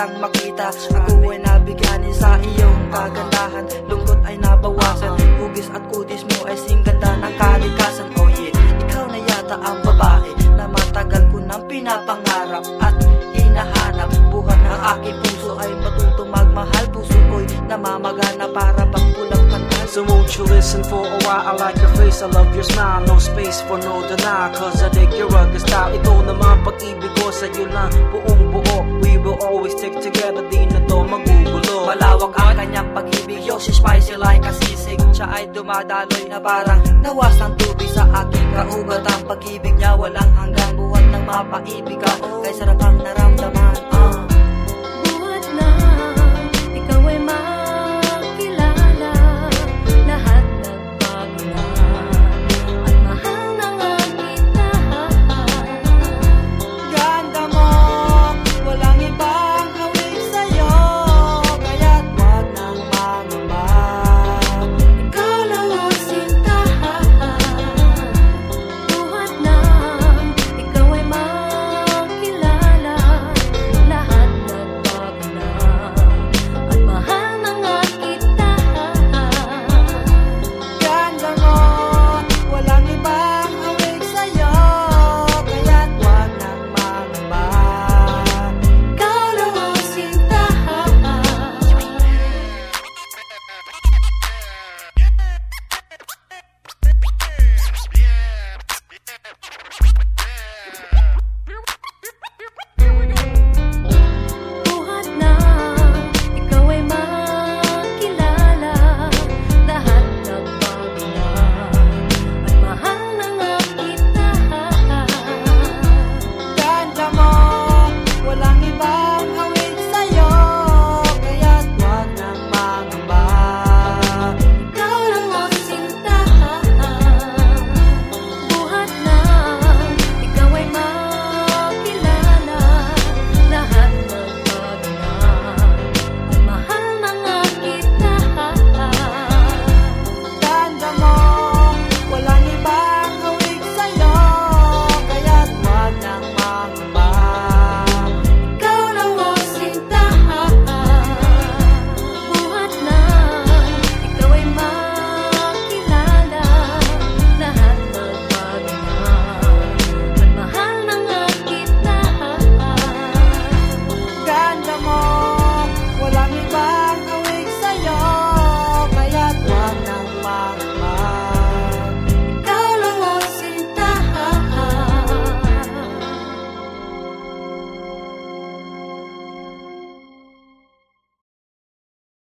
kitang makita. Ako ay nabigyanin sa iyong kagandahan. Lungkot ay nabawasan. Hugis at kudis mo ay singganda ng kalikasan. Oh yeah, ikaw na yata ang babae Na matagal ko nang pinapangarap At hinahanap. Buhat ng aking puso ay matutong magmahal. Puso ko'y namamagana para bang pulang kanta So won't you listen for a while? I like your face, I love your smile. No space for no deny. Cause I dig your rugged style. Ito naman pag-ibig ko sa'yo lang Buong ay dumadaloy na parang Nawas ng tubig sa aking kaugat. Ang pag-ibig niya walang hanggang Buhat ng mapaibig ka. Kay sarap ang naramdaman